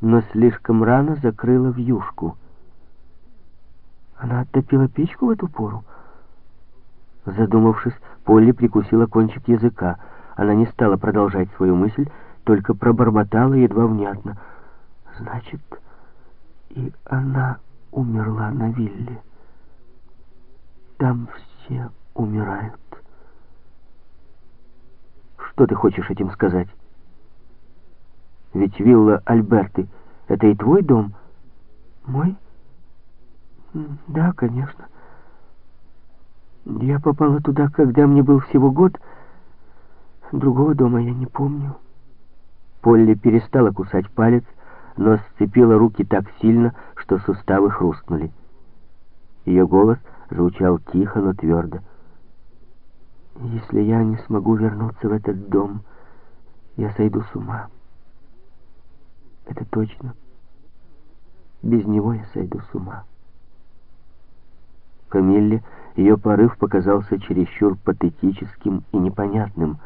но слишком рано закрыла вьюшку. Она оттопила печку в эту пору? Задумавшись, Полли прикусила кончик языка. Она не стала продолжать свою мысль, только пробормотала едва внятно. Значит, и она умерла на вилле. Там все умирают. Что ты хочешь этим сказать? Ведь вилла Альберты — это и твой дом? Мой? Да, конечно. Я попала туда, когда мне был всего год. Другого дома я не помню. Полли перестала кусать палец, но сцепила руки так сильно, что суставы хрустнули. Ее голос звучал тихо, но твердо. «Если я не смогу вернуться в этот дом, я сойду с ума. Это точно. Без него я сойду с ума». Камилле ее порыв показался чересчур патетическим и непонятным.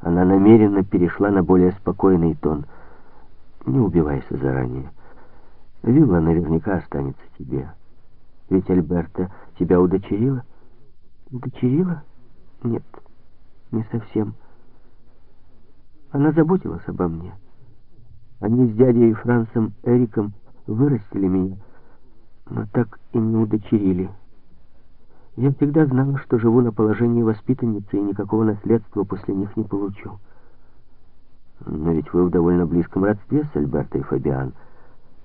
Она намеренно перешла на более спокойный тон. «Не убивайся заранее. Вилла наверняка останется тебе. Ведь Альберта тебя удочерила?» «Удочерила? Нет, не совсем. Она заботилась обо мне. Они с дядей Францем Эриком вырастили меня, но так и не удочерили». Я всегда знала, что живу на положении воспитанницы и никакого наследства после них не получу. Но ведь вы в довольно близком родстве с Альбертой Фабиан.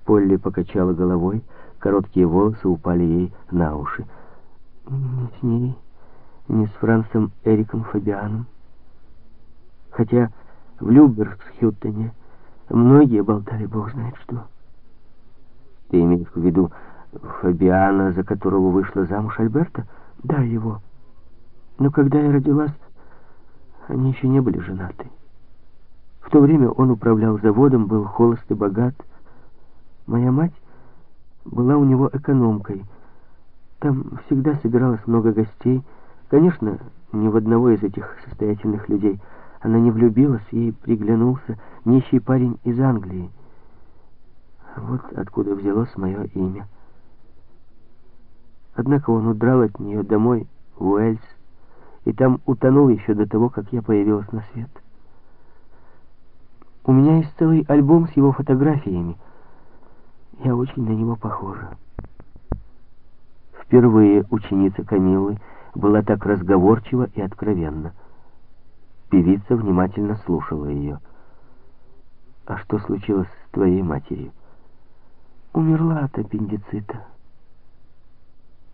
Полли покачала головой, короткие волосы упали ей на уши. Не с ней, не с Францем Эриком Фабианом. Хотя в Люберсхютене многие болтали, бог знает что. Ты имеешь в виду Фабиана, за которого вышла замуж Альберта? Да, его. Но когда я родилась, они еще не были женаты. В то время он управлял заводом, был холост и богат. Моя мать была у него экономкой. Там всегда собиралось много гостей. Конечно, ни в одного из этих состоятельных людей она не влюбилась, ей приглянулся нищий парень из Англии. Вот откуда взялось мое имя. Однако он удрал от нее домой, в Уэльс, и там утонул еще до того, как я появилась на свет. У меня есть целый альбом с его фотографиями. Я очень на него похожа. Впервые ученица Камиллы была так разговорчива и откровенна. Певица внимательно слушала ее. «А что случилось с твоей матерью?» «Умерла от аппендицита».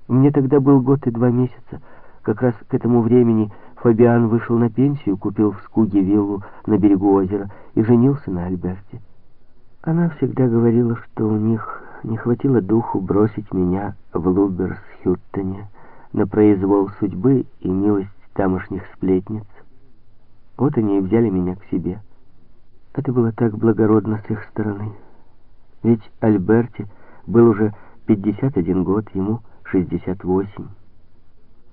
Мне тогда был год и два месяца. Как раз к этому времени Фабиан вышел на пенсию, купил в Скуге виллу на берегу озера и женился на Альберте. Она всегда говорила, что у них не хватило духу бросить меня в Луберсхюттене на произвол судьбы и милость тамошних сплетниц. Вот они и взяли меня к себе. Это было так благородно с их стороны. Ведь Альберте был уже 51 год, ему 68.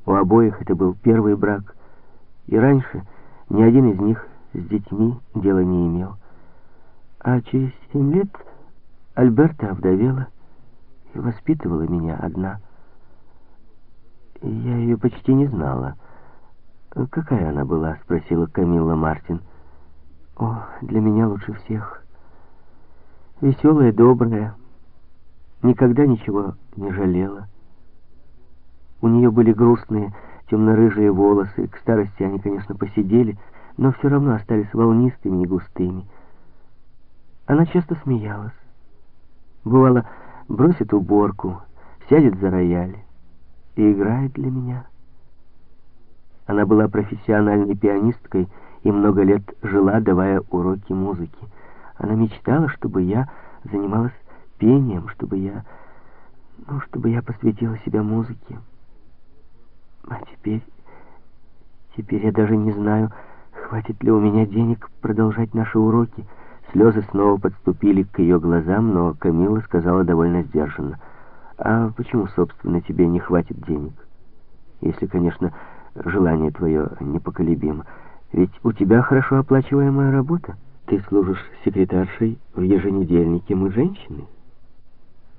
У обоих это был первый брак, и раньше ни один из них с детьми дела не имел. А через семь лет Альберта овдовела и воспитывала меня одна. Я ее почти не знала. «Какая она была?» — спросила Камилла Мартин. «О, для меня лучше всех. Веселая, добрая, никогда ничего не жалела». У нее были грустные темно-рыжие волосы. К старости они, конечно, посидели, но все равно остались волнистыми и густыми. Она часто смеялась. Бывало, бросит уборку, сядет за рояль и играет для меня. Она была профессиональной пианисткой и много лет жила, давая уроки музыки. Она мечтала, чтобы я занималась пением, чтобы я... Ну, чтобы я посвятила себя музыке. А теперь... Теперь я даже не знаю, хватит ли у меня денег продолжать наши уроки. Слезы снова подступили к ее глазам, но Камила сказала довольно сдержанно. «А почему, собственно, тебе не хватит денег? Если, конечно, желание твое непоколебимо. Ведь у тебя хорошо оплачиваемая работа». Ты служишь секретаршей в еженедельнике «Мы женщины»?